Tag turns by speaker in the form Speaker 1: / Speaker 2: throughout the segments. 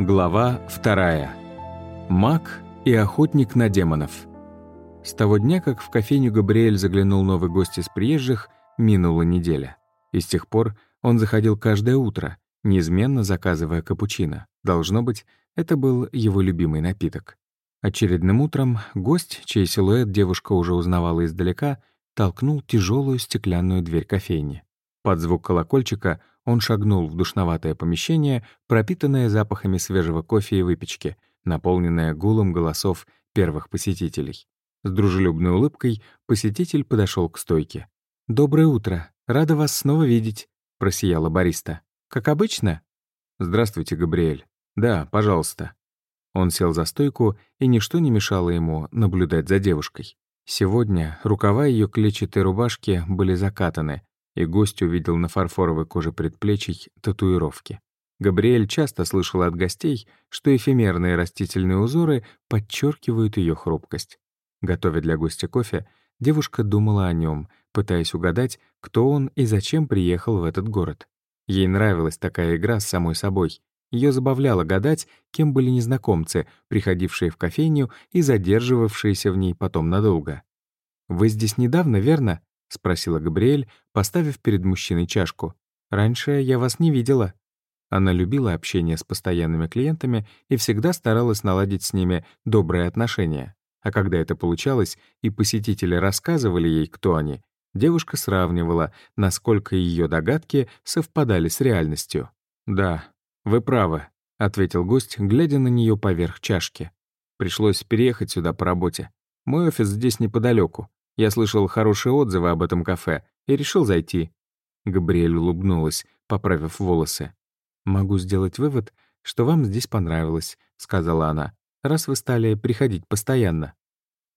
Speaker 1: Глава вторая. Маг и охотник на демонов. С того дня, как в кофейню Габриэль заглянул новый гость из приезжих, минула неделя. И с тех пор он заходил каждое утро, неизменно заказывая капучино. Должно быть, это был его любимый напиток. Очередным утром гость, чей силуэт девушка уже узнавала издалека, толкнул тяжелую стеклянную дверь кофейни. Под звук колокольчика — он шагнул в душноватое помещение, пропитанное запахами свежего кофе и выпечки, наполненное гулом голосов первых посетителей. С дружелюбной улыбкой посетитель подошел к стойке. «Доброе утро. Рада вас снова видеть», — просияла бариста. «Как обычно?» «Здравствуйте, Габриэль. Да, пожалуйста». Он сел за стойку, и ничто не мешало ему наблюдать за девушкой. Сегодня рукава ее клетчатой рубашки были закатаны, и гость увидел на фарфоровой коже предплечий татуировки. Габриэль часто слышал от гостей, что эфемерные растительные узоры подчеркивают ее хрупкость. Готовя для гостя кофе, девушка думала о нем, пытаясь угадать, кто он и зачем приехал в этот город. Ей нравилась такая игра с самой собой. Ее забавляло гадать, кем были незнакомцы, приходившие в кофейню и задерживавшиеся в ней потом надолго. «Вы здесь недавно, верно?» — спросила Габриэль, поставив перед мужчиной чашку. «Раньше я вас не видела». Она любила общение с постоянными клиентами и всегда старалась наладить с ними добрые отношения. А когда это получалось, и посетители рассказывали ей, кто они, девушка сравнивала, насколько ее догадки совпадали с реальностью. «Да, вы правы», — ответил гость, глядя на нее поверх чашки. «Пришлось переехать сюда по работе. Мой офис здесь неподалеку. Я слышал хорошие отзывы об этом кафе и решил зайти». Габриэль улыбнулась, поправив волосы. «Могу сделать вывод, что вам здесь понравилось», — сказала она, «раз вы стали приходить постоянно».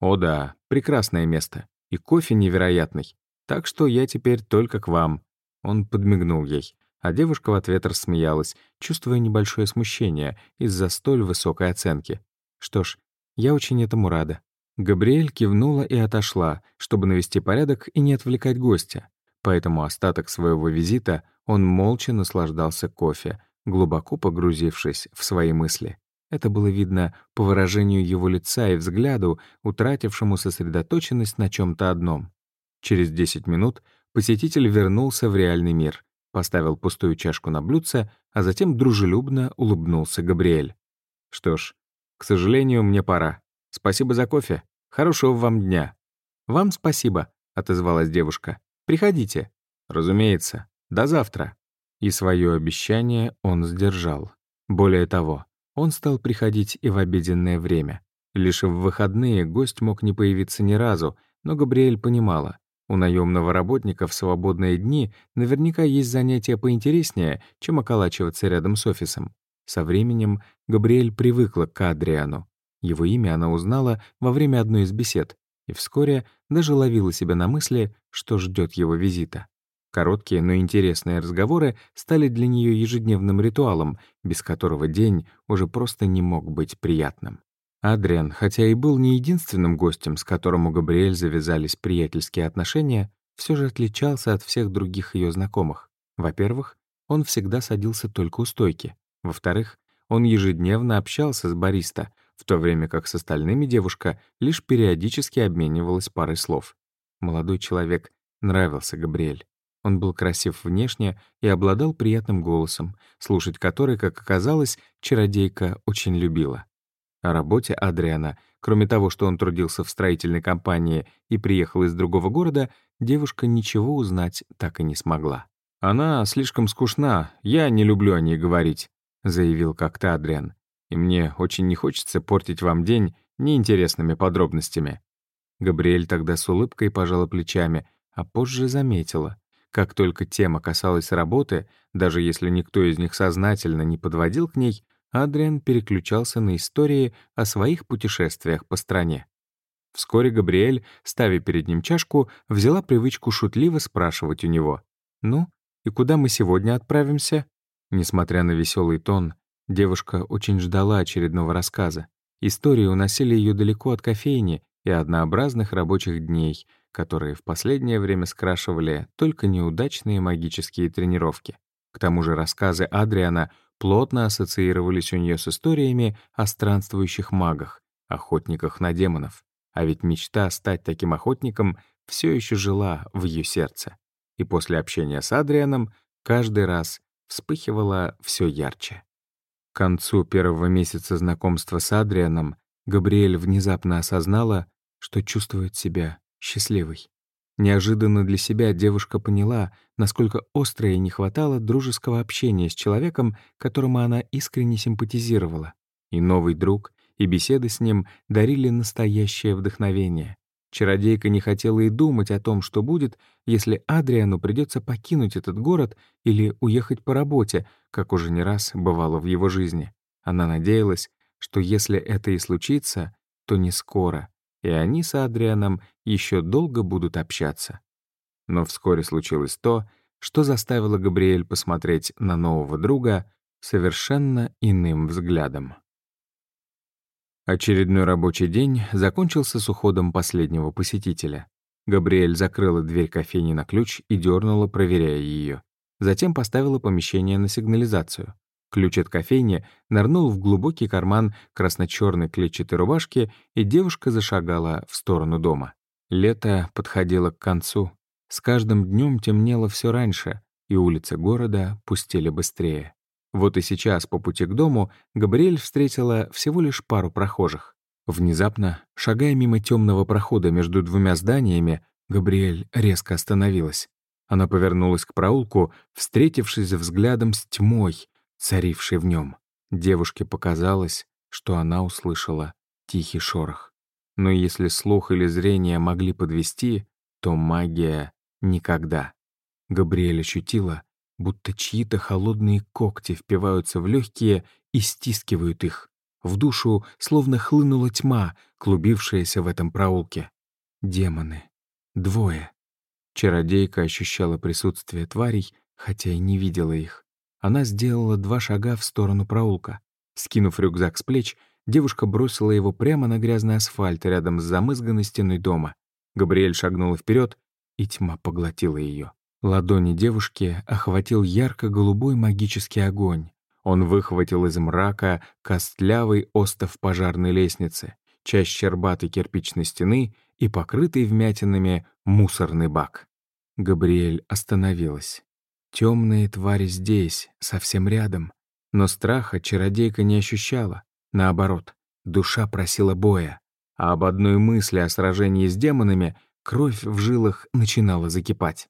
Speaker 1: «О да, прекрасное место. И кофе невероятный. Так что я теперь только к вам». Он подмигнул ей, а девушка в ответ рассмеялась, чувствуя небольшое смущение из-за столь высокой оценки. «Что ж, я очень этому рада». Габриэль кивнула и отошла, чтобы навести порядок и не отвлекать гостя. Поэтому остаток своего визита он молча наслаждался кофе, глубоко погрузившись в свои мысли. Это было видно по выражению его лица и взгляду, утратившему сосредоточенность на чем то одном. Через 10 минут посетитель вернулся в реальный мир, поставил пустую чашку на блюдце, а затем дружелюбно улыбнулся Габриэль. «Что ж, к сожалению, мне пора. Спасибо за кофе. Хорошего вам дня». «Вам спасибо», — отозвалась девушка. «Приходите». «Разумеется. До завтра». И свое обещание он сдержал. Более того, он стал приходить и в обеденное время. Лишь в выходные гость мог не появиться ни разу, но Габриэль понимала, у наемного работника в свободные дни наверняка есть занятия поинтереснее, чем околачиваться рядом с офисом. Со временем Габриэль привыкла к Адриану. Его имя она узнала во время одной из бесед и вскоре даже ловила себя на мысли, что ждет его визита. Короткие, но интересные разговоры стали для нее ежедневным ритуалом, без которого день уже просто не мог быть приятным. Адриан, хотя и был не единственным гостем, с которым у Габриэль завязались приятельские отношения, все же отличался от всех других ее знакомых. Во-первых, он всегда садился только у стойки. Во-вторых, он ежедневно общался с бариста, в то время как с остальными девушка лишь периодически обменивалась парой слов. Молодой человек нравился Габриэль. Он был красив внешне и обладал приятным голосом, слушать который, как оказалось, чародейка очень любила. О работе Адриана, кроме того, что он трудился в строительной компании и приехал из другого города, девушка ничего узнать так и не смогла. «Она слишком скучна, я не люблю о ней говорить», — заявил как-то Адриан и мне очень не хочется портить вам день неинтересными подробностями». Габриэль тогда с улыбкой пожала плечами, а позже заметила. Как только тема касалась работы, даже если никто из них сознательно не подводил к ней, Адриан переключался на истории о своих путешествиях по стране. Вскоре Габриэль, ставя перед ним чашку, взяла привычку шутливо спрашивать у него. «Ну, и куда мы сегодня отправимся?» Несмотря на веселый тон, Девушка очень ждала очередного рассказа. Истории уносили ее далеко от кофейни и однообразных рабочих дней, которые в последнее время скрашивали только неудачные магические тренировки. К тому же рассказы Адриана плотно ассоциировались у нее с историями о странствующих магах, охотниках на демонов. А ведь мечта стать таким охотником все еще жила в ее сердце. И после общения с Адрианом каждый раз вспыхивала все ярче. К концу первого месяца знакомства с Адрианом Габриэль внезапно осознала, что чувствует себя счастливой. Неожиданно для себя девушка поняла, насколько остро ей не хватало дружеского общения с человеком, которому она искренне симпатизировала. И новый друг, и беседы с ним дарили настоящее вдохновение. Чародейка не хотела и думать о том, что будет, если Адриану придется покинуть этот город или уехать по работе, как уже не раз бывало в его жизни. Она надеялась, что если это и случится, то не скоро, и они с Адрианом еще долго будут общаться. Но вскоре случилось то, что заставило Габриэль посмотреть на нового друга совершенно иным взглядом. Очередной рабочий день закончился с уходом последнего посетителя. Габриэль закрыла дверь кофейни на ключ и дернула, проверяя ее. Затем поставила помещение на сигнализацию. Ключ от кофейни нырнул в глубокий карман красно-черной клетчатой рубашки, и девушка зашагала в сторону дома. Лето подходило к концу. С каждым днем темнело все раньше, и улицы города пустели быстрее. Вот и сейчас по пути к дому Габриэль встретила всего лишь пару прохожих. Внезапно, шагая мимо темного прохода между двумя зданиями, Габриэль резко остановилась. Она повернулась к проулку, встретившись взглядом с тьмой, царившей в нем. Девушке показалось, что она услышала тихий шорох. Но если слух или зрение могли подвести, то магия — никогда. Габриэль ощутила, будто чьи-то холодные когти впиваются в легкие и стискивают их. В душу словно хлынула тьма, клубившаяся в этом проулке. Демоны. Двое. Чародейка ощущала присутствие тварей, хотя и не видела их. Она сделала два шага в сторону проулка. Скинув рюкзак с плеч, девушка бросила его прямо на грязный асфальт рядом с замызганной стеной дома. Габриэль шагнула вперед, и тьма поглотила ее. Ладони девушки охватил ярко-голубой магический огонь. Он выхватил из мрака костлявый остов пожарной лестницы, часть щербатой кирпичной стены и покрытый вмятинами мусорный бак. Габриэль остановилась. Темные твари здесь, совсем рядом. Но страха чародейка не ощущала. Наоборот, душа просила боя. А об одной мысли о сражении с демонами кровь в жилах начинала закипать.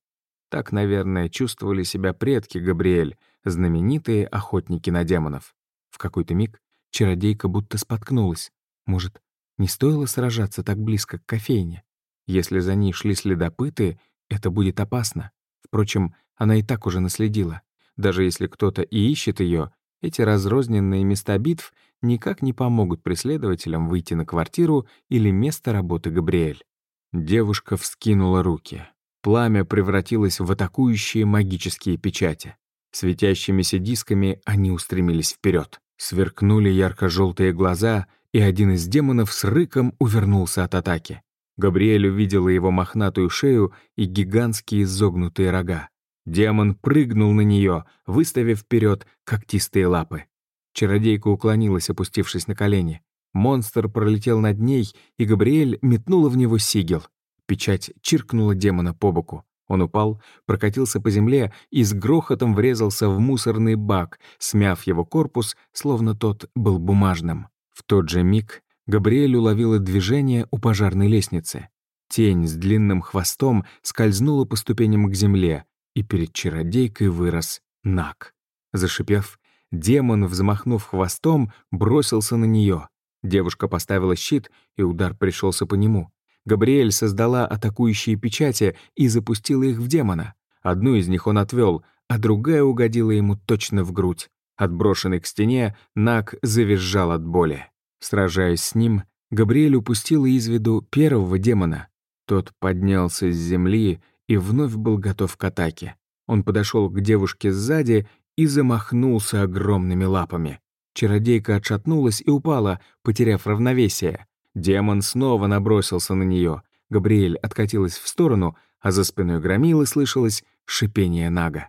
Speaker 1: Так, наверное, чувствовали себя предки Габриэль, знаменитые охотники на демонов. В какой-то миг чародейка будто споткнулась. Может, не стоило сражаться так близко к кофейне? Если за ней шли следопыты, это будет опасно. Впрочем, она и так уже наследила. Даже если кто-то и ищет ее, эти разрозненные места битв никак не помогут преследователям выйти на квартиру или место работы Габриэль. Девушка вскинула руки. Пламя превратилось в атакующие магические печати. Светящимися дисками они устремились вперед. Сверкнули ярко-желтые глаза, и один из демонов с рыком увернулся от атаки. Габриэль увидела его мохнатую шею и гигантские изогнутые рога. Демон прыгнул на нее, выставив вперед когтистые лапы. Чародейка уклонилась, опустившись на колени. Монстр пролетел над ней, и Габриэль метнула в него сигел. Печать чиркнула демона по боку. Он упал, прокатился по земле и с грохотом врезался в мусорный бак, смяв его корпус, словно тот был бумажным. В тот же миг Габриэль уловила движение у пожарной лестницы. Тень с длинным хвостом скользнула по ступеням к земле, и перед чародейкой вырос Нак. Зашипев, демон, взмахнув хвостом, бросился на нее. Девушка поставила щит, и удар пришелся по нему. Габриэль создала атакующие печати и запустила их в демона. Одну из них он отвел, а другая угодила ему точно в грудь. Отброшенный к стене, Нак завизжал от боли. Сражаясь с ним, Габриэль упустила из виду первого демона. Тот поднялся с земли и вновь был готов к атаке. Он подошел к девушке сзади и замахнулся огромными лапами. Чародейка отшатнулась и упала, потеряв равновесие. Демон снова набросился на нее. Габриэль откатилась в сторону, а за спиной громилы слышалось шипение Нага.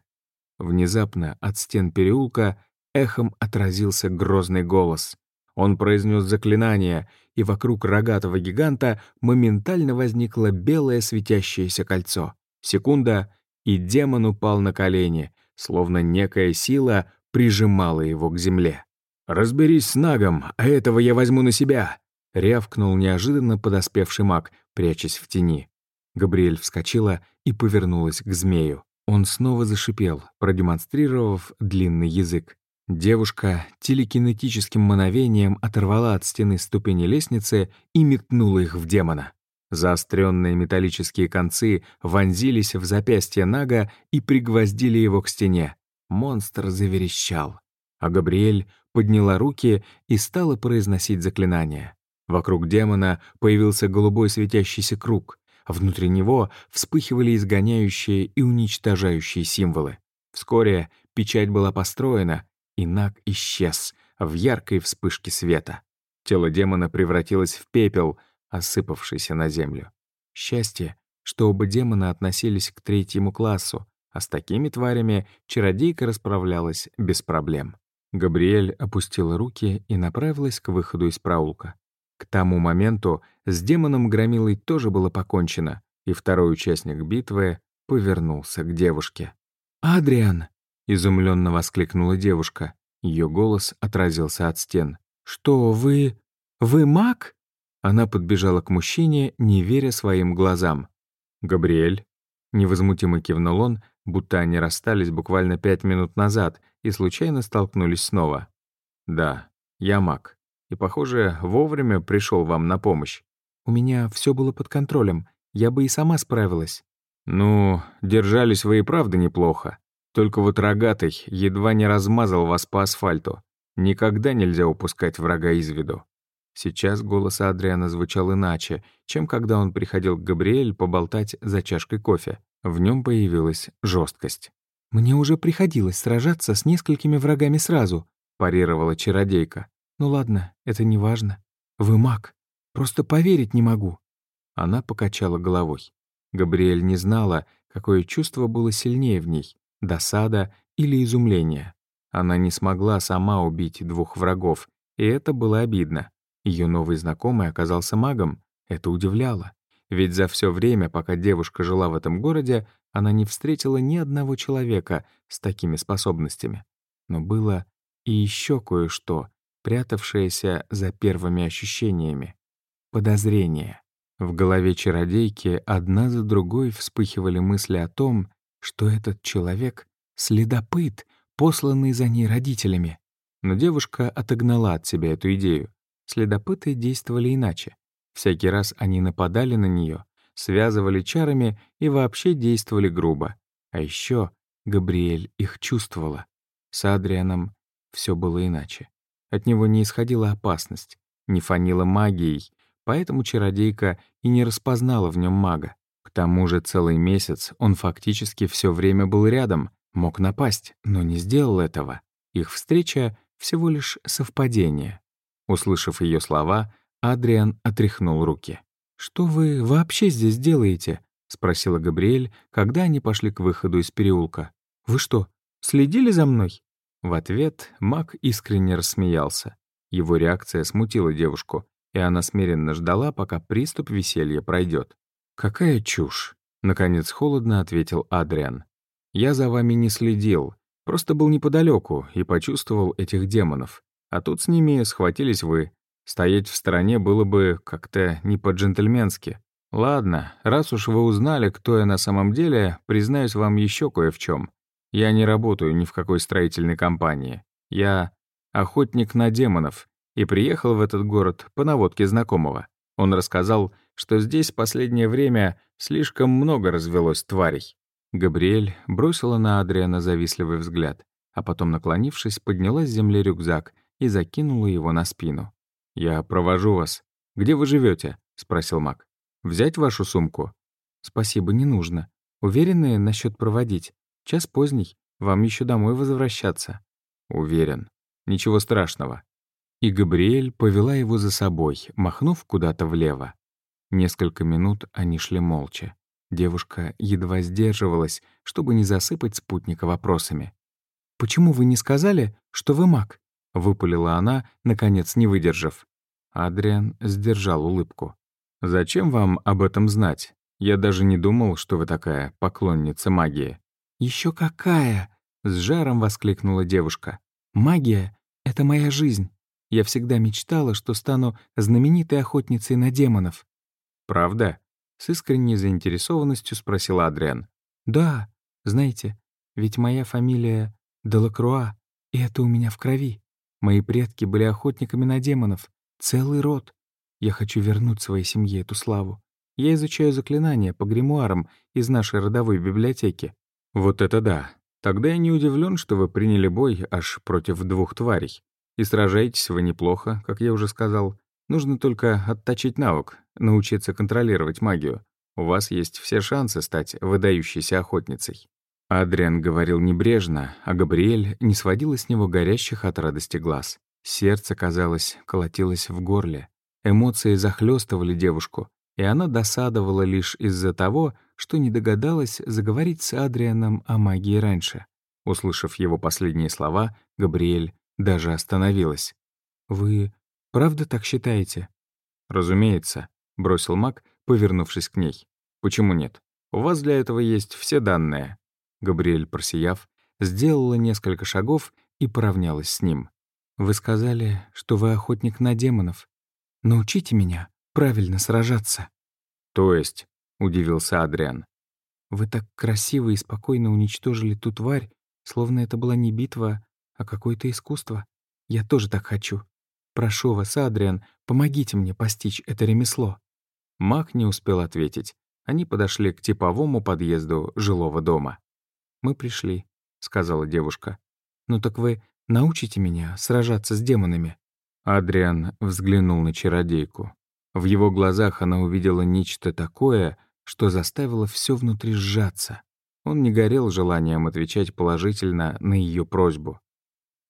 Speaker 1: Внезапно от стен переулка эхом отразился грозный голос. Он произнес заклинание, и вокруг рогатого гиганта моментально возникло белое светящееся кольцо. Секунда, и демон упал на колени, словно некая сила прижимала его к земле. «Разберись с Нагом, а этого я возьму на себя!» — рявкнул неожиданно подоспевший маг, прячась в тени. Габриэль вскочила и повернулась к змею. Он снова зашипел, продемонстрировав длинный язык. Девушка телекинетическим мановением оторвала от стены ступени лестницы и метнула их в демона. Заостренные металлические концы вонзились в запястье Нага и пригвоздили его к стене. Монстр заверещал. А Габриэль подняла руки и стала произносить заклинание. Вокруг демона появился голубой светящийся круг. Внутри него вспыхивали изгоняющие и уничтожающие символы. Вскоре печать была построена, и Наг исчез в яркой вспышке света. Тело демона превратилось в пепел, осыпавшийся на землю. Счастье, что оба демона относились к третьему классу, а с такими тварями чародейка расправлялась без проблем. Габриэль опустила руки и направилась к выходу из проулка. К тому моменту с демоном Громилой тоже было покончено, и второй участник битвы повернулся к девушке. «Адриан!» Изумленно воскликнула девушка. Ее голос отразился от стен. «Что, вы... вы маг?» Она подбежала к мужчине, не веря своим глазам. «Габриэль?» Невозмутимо кивнул он, будто они расстались буквально пять минут назад и случайно столкнулись снова. «Да, я маг. И, похоже, вовремя пришел вам на помощь. У меня все было под контролем. Я бы и сама справилась». «Ну, держались вы и правда неплохо. Только вот рогатый едва не размазал вас по асфальту. Никогда нельзя упускать врага из виду. Сейчас голос Адриана звучал иначе, чем когда он приходил к Габриэль поболтать за чашкой кофе. В нем появилась жесткость. «Мне уже приходилось сражаться с несколькими врагами сразу», — парировала чародейка. «Ну ладно, это не важно. Вы маг. Просто поверить не могу». Она покачала головой. Габриэль не знала, какое чувство было сильнее в ней досада или изумление. Она не смогла сама убить двух врагов, и это было обидно. Ее новый знакомый оказался магом. Это удивляло. Ведь за все время, пока девушка жила в этом городе, она не встретила ни одного человека с такими способностями. Но было и еще кое-что, прятавшееся за первыми ощущениями. Подозрение. В голове чародейки одна за другой вспыхивали мысли о том, что этот человек — следопыт, посланный за ней родителями. Но девушка отогнала от себя эту идею. Следопыты действовали иначе. Всякий раз они нападали на нее, связывали чарами и вообще действовали грубо. А еще Габриэль их чувствовала. С Адрианом все было иначе. От него не исходила опасность, не фанила магией, поэтому чародейка и не распознала в нем мага. К тому же целый месяц он фактически все время был рядом, мог напасть, но не сделал этого. Их встреча — всего лишь совпадение. Услышав ее слова, Адриан отряхнул руки. «Что вы вообще здесь делаете?» — спросила Габриэль, когда они пошли к выходу из переулка. «Вы что, следили за мной?» В ответ маг искренне рассмеялся. Его реакция смутила девушку, и она смиренно ждала, пока приступ веселья пройдет. «Какая чушь!» — наконец холодно ответил Адриан. «Я за вами не следил, просто был неподалеку и почувствовал этих демонов. А тут с ними схватились вы. Стоять в стороне было бы как-то не по-джентльменски. Ладно, раз уж вы узнали, кто я на самом деле, признаюсь вам еще кое в чем. Я не работаю ни в какой строительной компании. Я охотник на демонов и приехал в этот город по наводке знакомого. Он рассказал, что здесь последнее время слишком много развелось тварей. Габриэль бросила на Адриана завистливый взгляд, а потом, наклонившись, подняла с земли рюкзак и закинула его на спину. «Я провожу вас. Где вы живете? спросил Мак. «Взять вашу сумку?» «Спасибо, не нужно. Уверены насчет проводить? Час поздний. Вам еще домой возвращаться». «Уверен. Ничего страшного». И Габриэль повела его за собой, махнув куда-то влево. Несколько минут они шли молча. Девушка едва сдерживалась, чтобы не засыпать спутника вопросами. почему вы не сказали, что вы маг?» — выпалила она, наконец не выдержав. Адриан сдержал улыбку. «Зачем вам об этом знать? Я даже не думал, что вы такая поклонница магии». Еще какая!» — с жаром воскликнула девушка. «Магия — это моя жизнь. Я всегда мечтала, что стану знаменитой охотницей на демонов». «Правда?» — с искренней заинтересованностью спросил Адриан. «Да, знаете, ведь моя фамилия Делакруа, и это у меня в крови. Мои предки были охотниками на демонов, целый род. Я хочу вернуть своей семье эту славу. Я изучаю заклинания по гримуарам из нашей родовой библиотеки. Вот это да. Тогда я не удивлен, что вы приняли бой аж против двух тварей. И сражаетесь вы неплохо, как я уже сказал. Нужно только отточить навык, научиться контролировать магию. У вас есть все шансы стать выдающейся охотницей. Адриан говорил небрежно, а Габриэль не сводила с него горящих от радости глаз. Сердце, казалось, колотилось в горле. Эмоции захлестывали девушку, и она досадовала лишь из-за того, что не догадалась заговорить с Адрианом о магии раньше. Услышав его последние слова, Габриэль даже остановилась. «Вы правда так считаете?» «Разумеется», — бросил маг, повернувшись к ней. «Почему нет? У вас для этого есть все данные». Габриэль, просияв, сделала несколько шагов и поравнялась с ним. «Вы сказали, что вы охотник на демонов. Научите меня правильно сражаться». «То есть?» — удивился Адриан. «Вы так красиво и спокойно уничтожили ту тварь, словно это была не битва, а какое-то искусство. Я тоже так хочу. Прошу вас, Адриан, помогите мне постичь это ремесло». Маг не успел ответить. Они подошли к типовому подъезду жилого дома. «Мы пришли», — сказала девушка. «Ну так вы научите меня сражаться с демонами?» Адриан взглянул на чародейку. В его глазах она увидела нечто такое, что заставило все внутри сжаться. Он не горел желанием отвечать положительно на ее просьбу.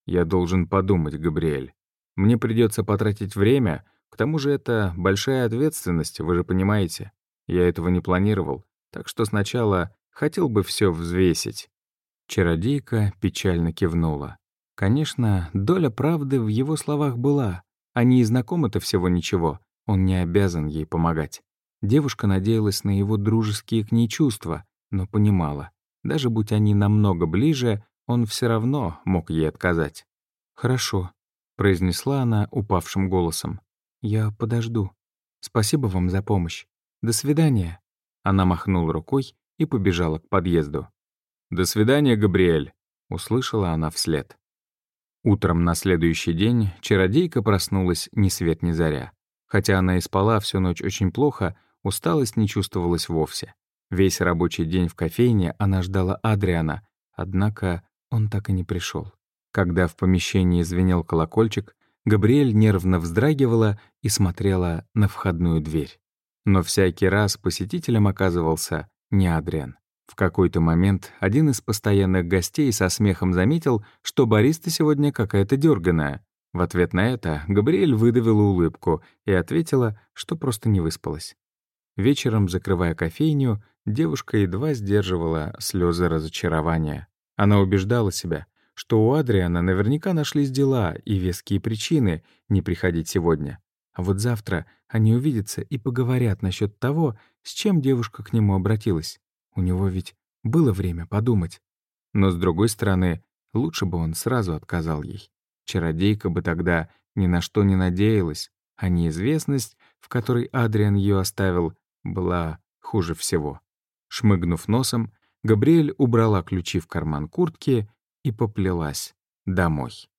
Speaker 1: «Я должен подумать, Габриэль. Мне придется потратить время, к тому же это большая ответственность, вы же понимаете. Я этого не планировал, так что сначала хотел бы все взвесить». Чародейка печально кивнула. Конечно, доля правды в его словах была. Они и знакомы-то всего ничего. Он не обязан ей помогать. Девушка надеялась на его дружеские к ней чувства, но понимала, даже будь они намного ближе, он все равно мог ей отказать. «Хорошо», — произнесла она упавшим голосом. «Я подожду. Спасибо вам за помощь. До свидания». Она махнула рукой и побежала к подъезду. «До свидания, Габриэль», — услышала она вслед. Утром на следующий день чародейка проснулась ни свет ни заря. Хотя она и спала всю ночь очень плохо, усталость не чувствовалась вовсе. Весь рабочий день в кофейне она ждала Адриана, однако он так и не пришел. Когда в помещении звенел колокольчик, Габриэль нервно вздрагивала и смотрела на входную дверь. Но всякий раз посетителем оказывался не Адриан. В какой-то момент один из постоянных гостей со смехом заметил, что бариста сегодня какая-то дерганая. В ответ на это Габриэль выдавила улыбку и ответила, что просто не выспалась. Вечером, закрывая кофейню, девушка едва сдерживала слезы разочарования. Она убеждала себя, что у Адриана наверняка нашлись дела и веские причины не приходить сегодня. А вот завтра они увидятся и поговорят насчет того, с чем девушка к нему обратилась. У него ведь было время подумать. Но, с другой стороны, лучше бы он сразу отказал ей. Чародейка бы тогда ни на что не надеялась, а неизвестность, в которой Адриан ее оставил, была хуже всего. Шмыгнув носом, Габриэль убрала ключи в карман куртки и поплелась домой.